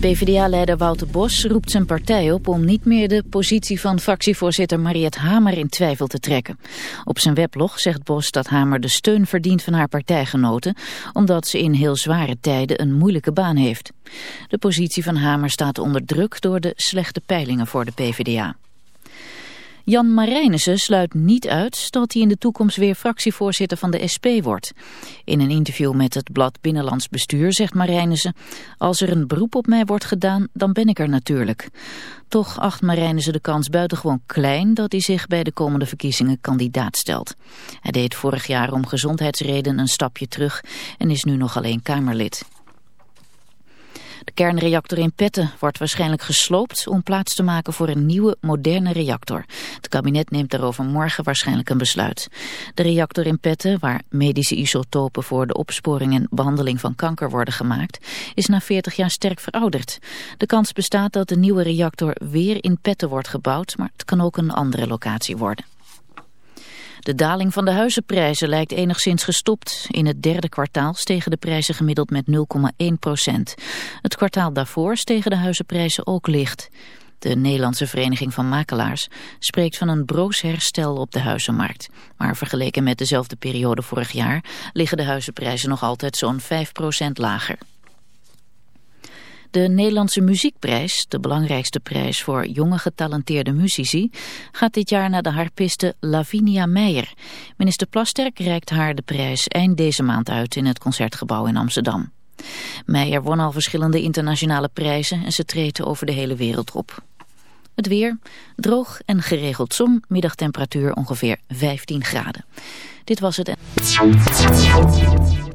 PvdA-leider Wouter Bos roept zijn partij op om niet meer de positie van fractievoorzitter Mariette Hamer in twijfel te trekken. Op zijn weblog zegt Bos dat Hamer de steun verdient van haar partijgenoten, omdat ze in heel zware tijden een moeilijke baan heeft. De positie van Hamer staat onder druk door de slechte peilingen voor de PvdA. Jan Marijnissen sluit niet uit dat hij in de toekomst weer fractievoorzitter van de SP wordt. In een interview met het blad Binnenlands Bestuur zegt Marijnissen... als er een beroep op mij wordt gedaan, dan ben ik er natuurlijk. Toch acht Marijnissen de kans buitengewoon klein dat hij zich bij de komende verkiezingen kandidaat stelt. Hij deed vorig jaar om gezondheidsredenen een stapje terug en is nu nog alleen Kamerlid. De kernreactor in Petten wordt waarschijnlijk gesloopt om plaats te maken voor een nieuwe, moderne reactor. Het kabinet neemt daarover morgen waarschijnlijk een besluit. De reactor in Petten, waar medische isotopen voor de opsporing en behandeling van kanker worden gemaakt, is na 40 jaar sterk verouderd. De kans bestaat dat de nieuwe reactor weer in Petten wordt gebouwd, maar het kan ook een andere locatie worden. De daling van de huizenprijzen lijkt enigszins gestopt. In het derde kwartaal stegen de prijzen gemiddeld met 0,1 procent. Het kwartaal daarvoor stegen de huizenprijzen ook licht. De Nederlandse Vereniging van Makelaars spreekt van een broos herstel op de huizenmarkt. Maar vergeleken met dezelfde periode vorig jaar liggen de huizenprijzen nog altijd zo'n 5 procent lager. De Nederlandse Muziekprijs, de belangrijkste prijs voor jonge getalenteerde muzici, gaat dit jaar naar de harpiste Lavinia Meijer. Minister Plasterk reikt haar de prijs eind deze maand uit in het Concertgebouw in Amsterdam. Meijer won al verschillende internationale prijzen en ze treedt over de hele wereld op. Het weer, droog en geregeld zon, middagtemperatuur ongeveer 15 graden. Dit was het.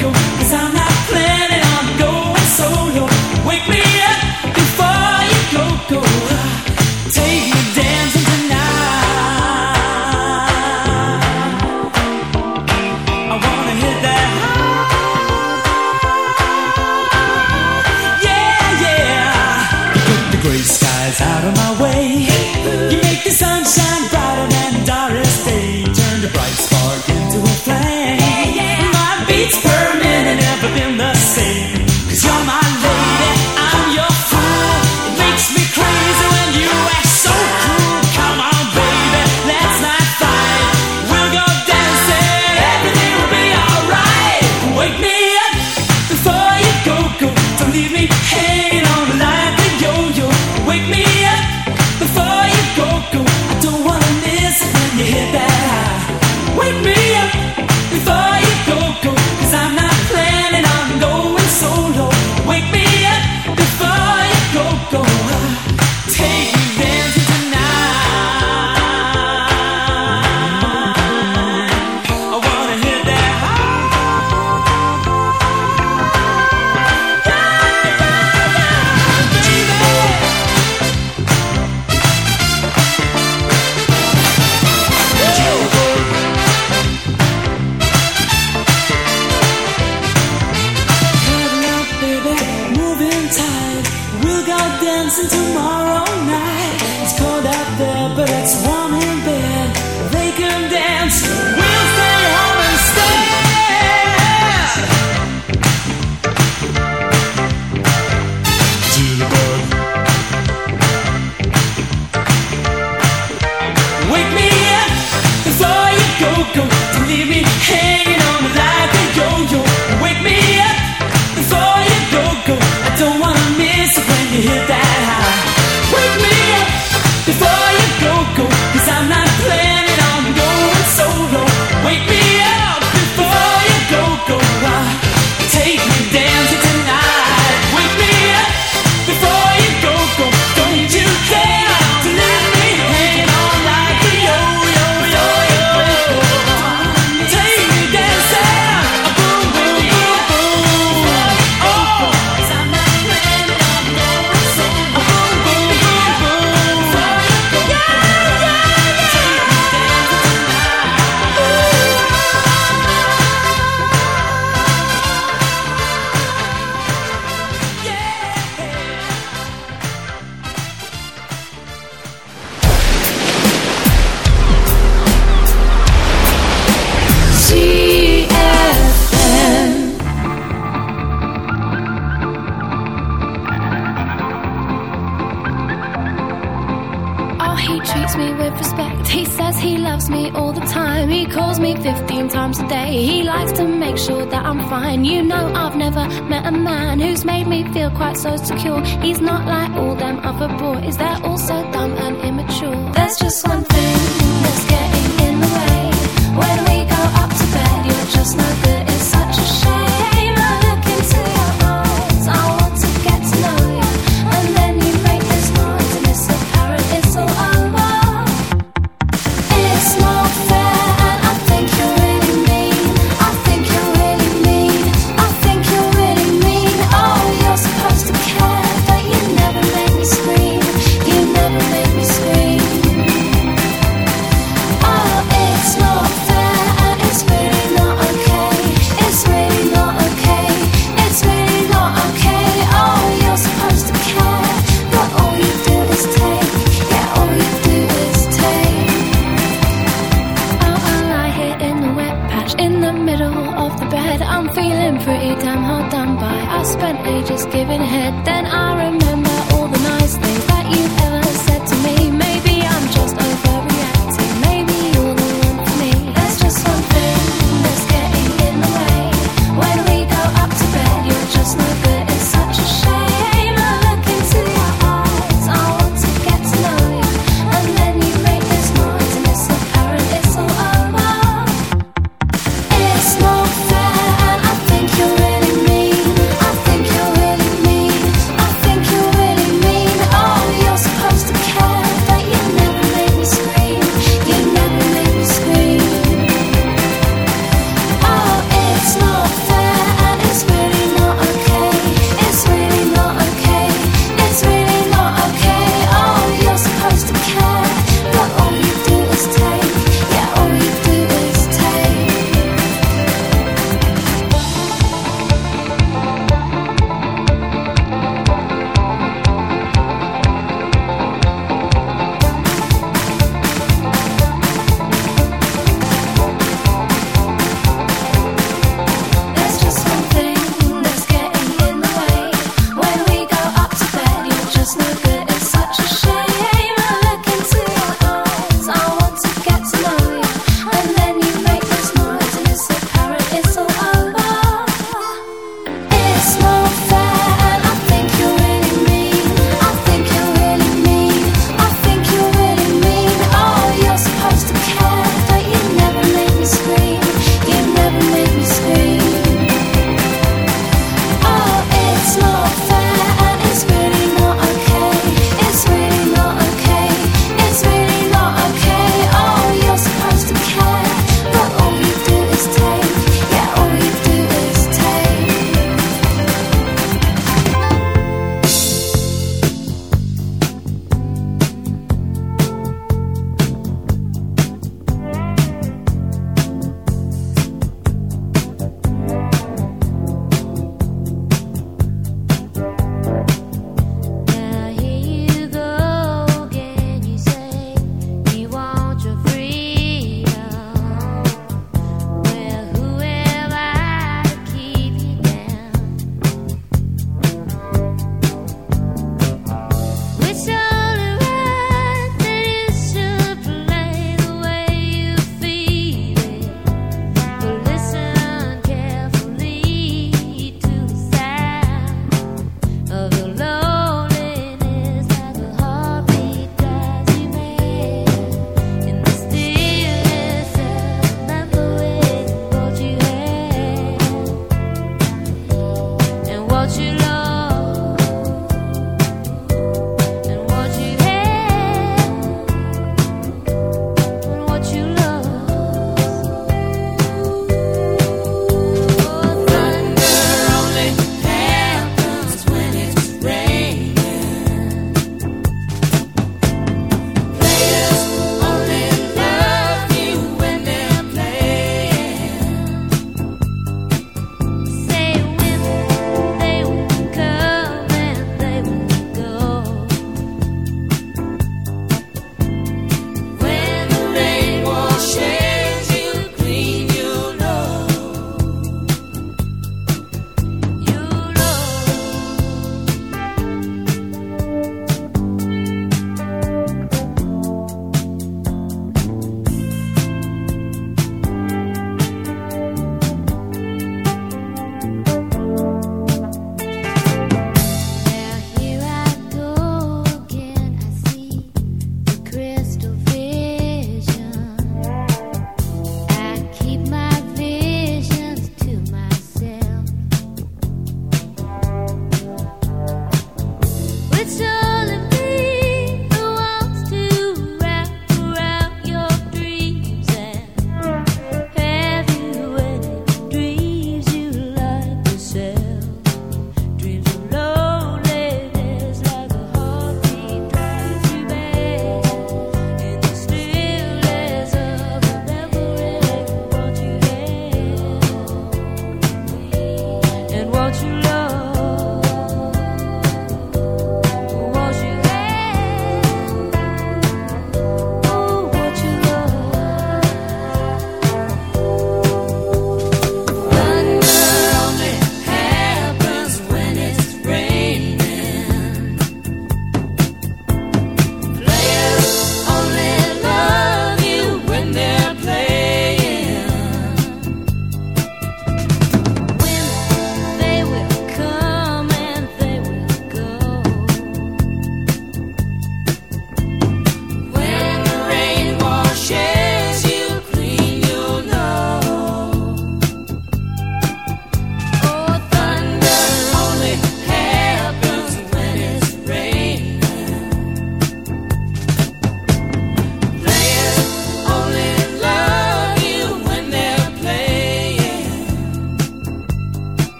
go.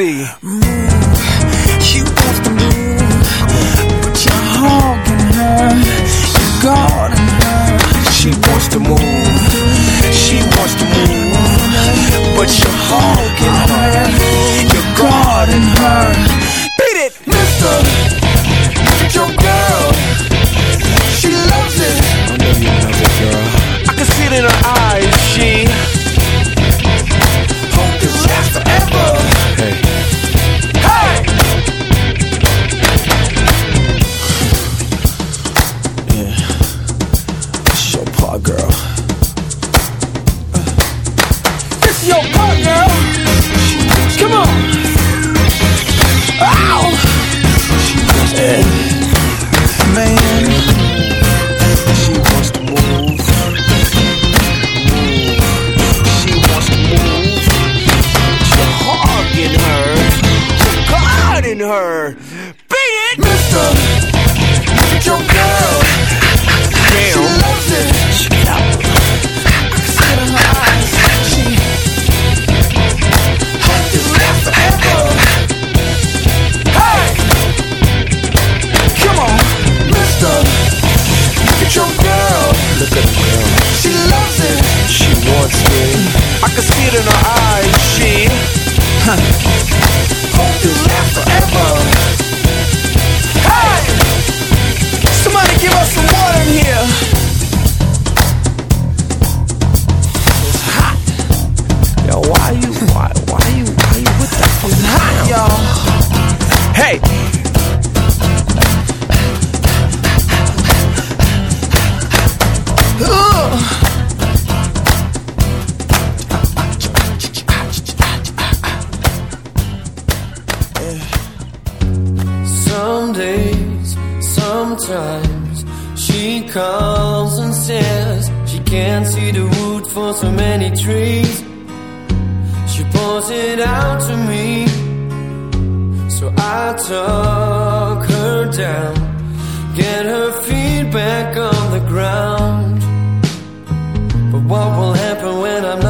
see. Move, you have to move. times she calls and says she can't see the wood for so many trees. She pours it out to me, so I talk her down, get her feet back on the ground. But what will happen when I'm not?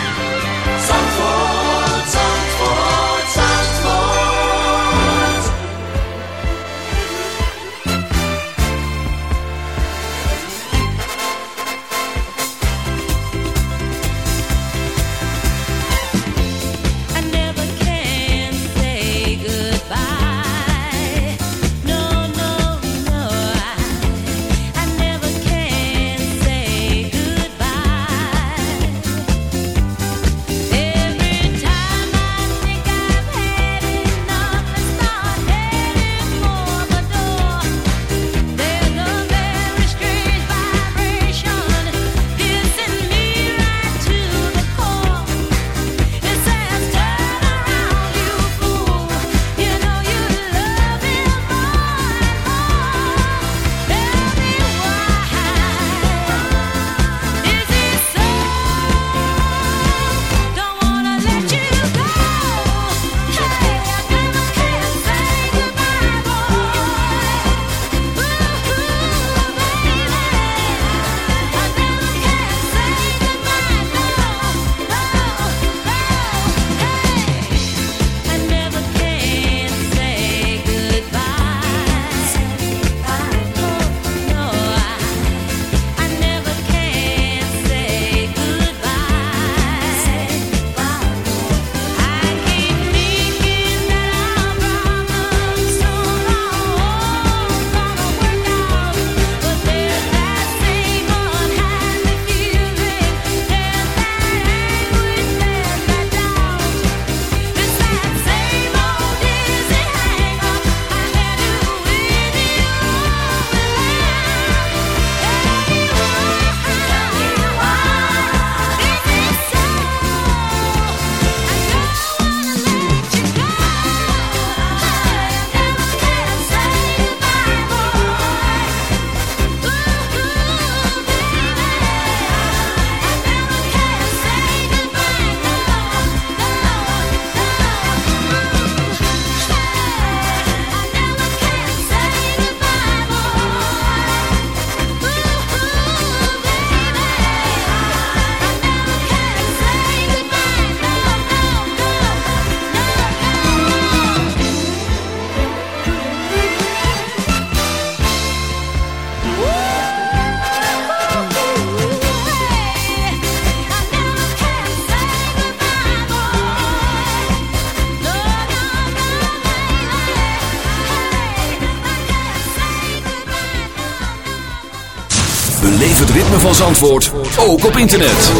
Zandvoort ook op internet.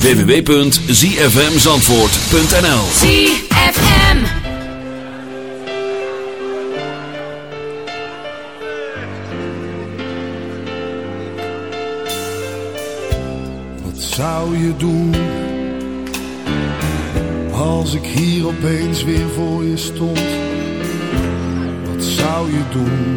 www.zfmzandvoort.nl ZFM. Wat zou je doen als ik hier opeens weer voor je stond? Wat zou je doen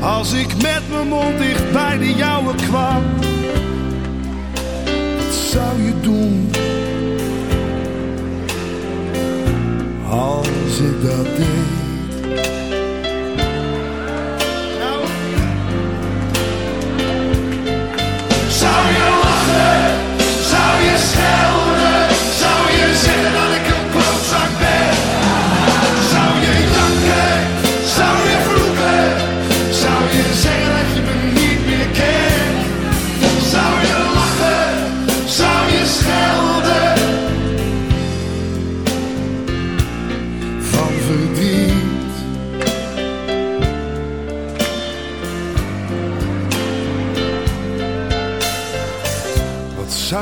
als ik met mijn mond dicht bij de jouwe kwam? Wat zou je doen als ik dat deed? Zou je lachen? Zou je schelden?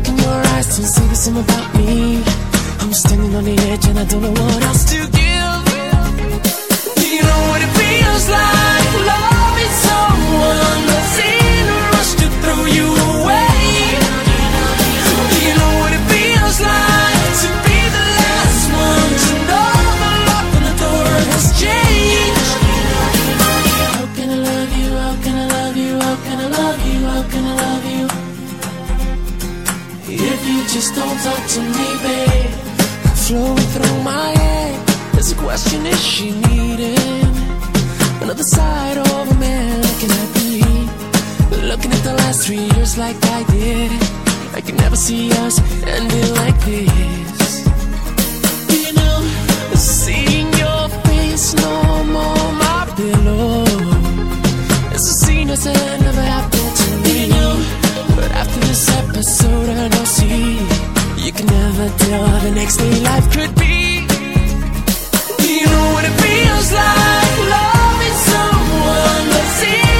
Look in your eyes to say the same about me. I'm standing on the edge and I don't know what else to give. Do you know what it feels like? Don't talk to me, babe, flowing through my head. There's a question: Is she needing another side of a man looking at me? Looking at the last three years like I did. I can never see us ending like this. You know, seeing your face no more my pillow. It's a scene that's never happened to me. But after this episode, I know see you can never tell how the next day life could be. Do you know what it feels like? Loving someone that's in